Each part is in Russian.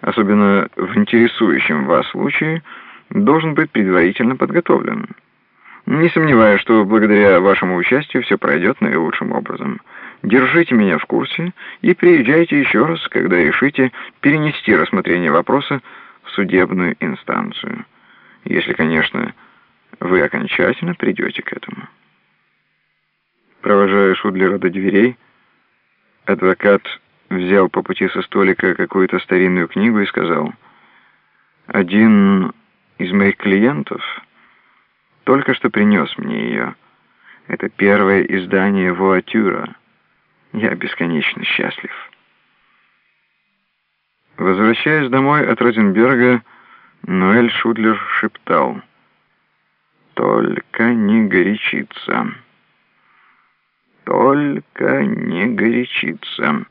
особенно в интересующем вас случае, должен быть предварительно подготовлен. Не сомневаюсь, что благодаря вашему участию все пройдет наилучшим образом. Держите меня в курсе и приезжайте еще раз, когда решите перенести рассмотрение вопроса в судебную инстанцию. Если, конечно, вы окончательно придете к этому. Провожая Шудлера до дверей, адвокат взял по пути со столика какую-то старинную книгу и сказал, «Один из моих клиентов только что принес мне ее. Это первое издание «Вуатюра». Я бесконечно счастлив». Возвращаясь домой от Розенберга, Ноэль Шудлер шептал, «Только не горячиться, только не горячиться».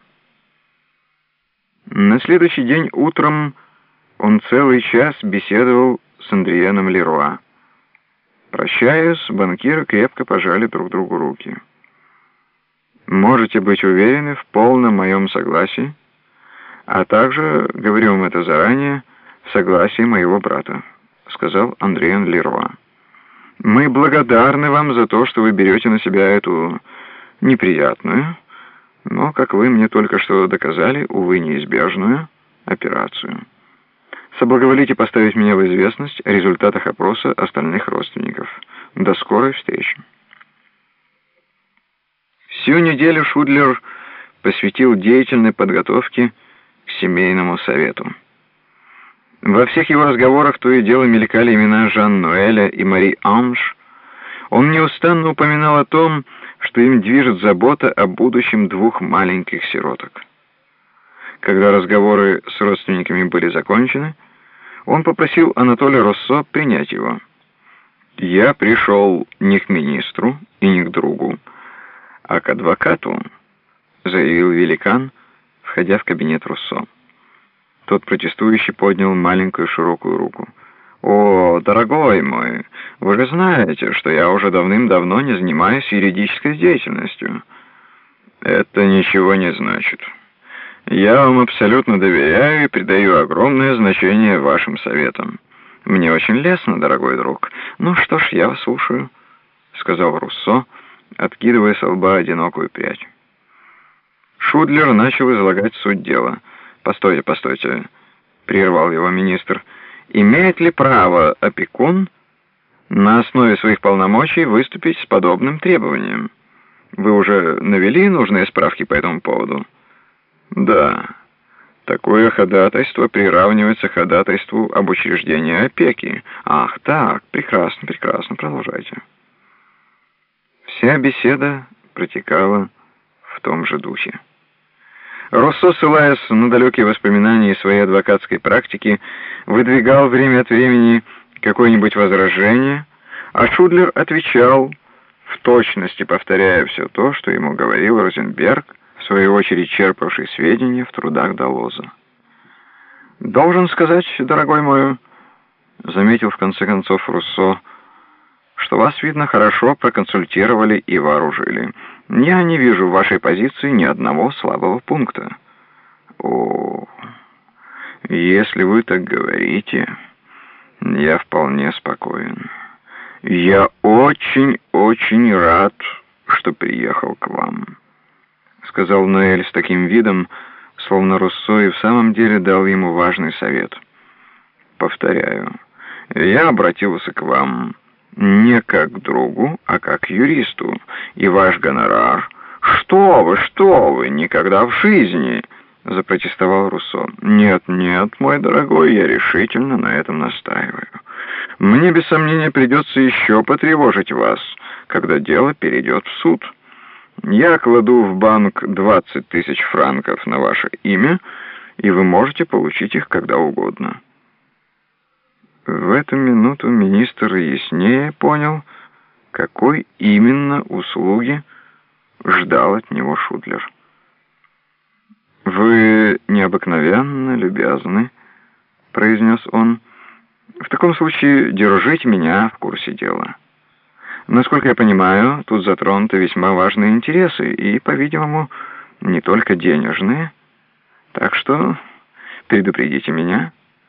На следующий день утром он целый час беседовал с Андрианом Леруа. Прощаясь, банкиры крепко пожали друг другу руки. «Можете быть уверены в полном моем согласии, а также, говорю вам это заранее, в согласии моего брата», — сказал Андриан Леруа. «Мы благодарны вам за то, что вы берете на себя эту неприятную, но, как вы мне только что доказали, увы, неизбежную операцию». Соблаговолите поставить меня в известность о результатах опроса остальных родственников. До скорой встречи. Всю неделю Шудлер посвятил деятельной подготовке к семейному совету. Во всех его разговорах то и дело мелькали имена Жан-Ноэля и Мари Анж. Он неустанно упоминал о том, что им движет забота о будущем двух маленьких сироток. Когда разговоры с родственниками были закончены, он попросил Анатолия Россо принять его. «Я пришел не к министру и не к другу, а к адвокату», — заявил великан, входя в кабинет Руссо. Тот протестующий поднял маленькую широкую руку. «О, дорогой мой, вы же знаете, что я уже давным-давно не занимаюсь юридической деятельностью». «Это ничего не значит». Я вам абсолютно доверяю и придаю огромное значение вашим советам. Мне очень лестно, дорогой друг. Ну что ж, я вас слушаю, сказал Руссо, откидывая с лба одинокую прядь. Шудлер начал излагать суть дела. «Постойте, постойте», — прервал его министр. «Имеет ли право опекун на основе своих полномочий выступить с подобным требованием? Вы уже навели нужные справки по этому поводу?» Да, такое ходатайство приравнивается ходатайству об учреждении опеки. Ах, так, прекрасно, прекрасно, продолжайте. Вся беседа протекала в том же духе. Россо, ссылаясь на далекие воспоминания своей адвокатской практики, выдвигал время от времени какое-нибудь возражение, а Шудлер отвечал, в точности повторяя все то, что ему говорил Розенберг, в свою очередь черпавший сведения в трудах Далоза. «Должен сказать, дорогой мой, — заметил в конце концов Руссо, — что вас, видно, хорошо проконсультировали и вооружили. Я не вижу в вашей позиции ни одного слабого пункта». «О, если вы так говорите, я вполне спокоен. Я очень-очень рад, что приехал к вам». — сказал Ноэль с таким видом, словно Руссо и в самом деле дал ему важный совет. «Повторяю, я обратился к вам не как другу, а как юристу, и ваш гонорар...» «Что вы, что вы, никогда в жизни!» — запротестовал Руссо. «Нет, нет, мой дорогой, я решительно на этом настаиваю. Мне, без сомнения, придется еще потревожить вас, когда дело перейдет в суд». Я кладу в банк 20 тысяч франков на ваше имя, и вы можете получить их когда угодно». В эту минуту министр яснее понял, какой именно услуги ждал от него Шудлер. «Вы необыкновенно любезны», — произнес он. «В таком случае держите меня в курсе дела». Насколько я понимаю, тут затронуты весьма важные интересы и, по-видимому, не только денежные. Так что предупредите меня».